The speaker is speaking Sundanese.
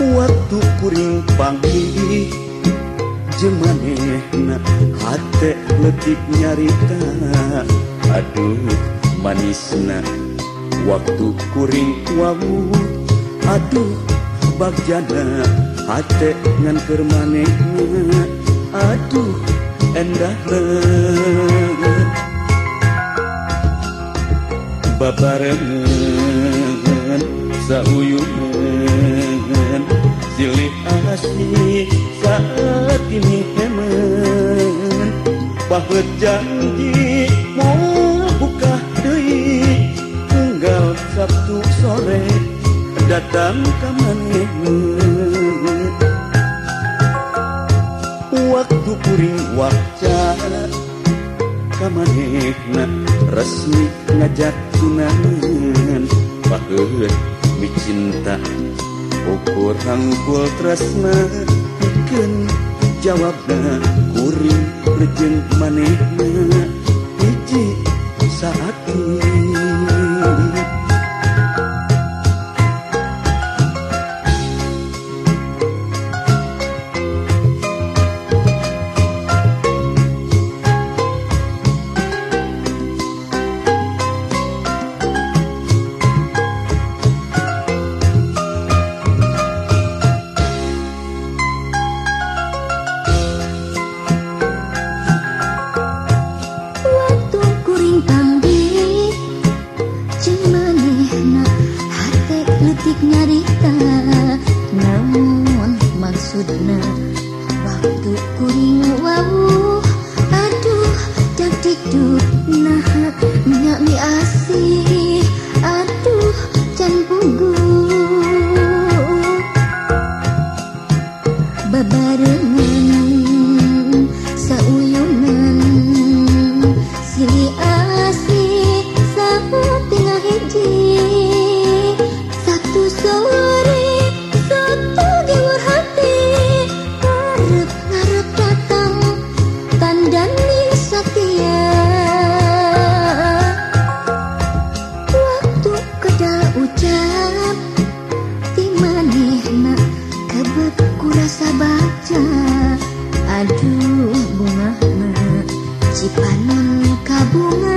waktu kuring panggi jemanehna hate letik nyarita. Aduh manisna waktu kuring wawu aduh bagjana hate ngan keur manehna aduh endahna babarengan sauyunan silih asih saat ini emang bahwa janji mau buka deui tanggal Sabtu sore datang ka maneh waktu kuring waca kamanehna resmi ngajak tunangan. Bahwa micinta ukur hangkul tresna pikeun jawabna kuring rejeng manehna Amen. bunga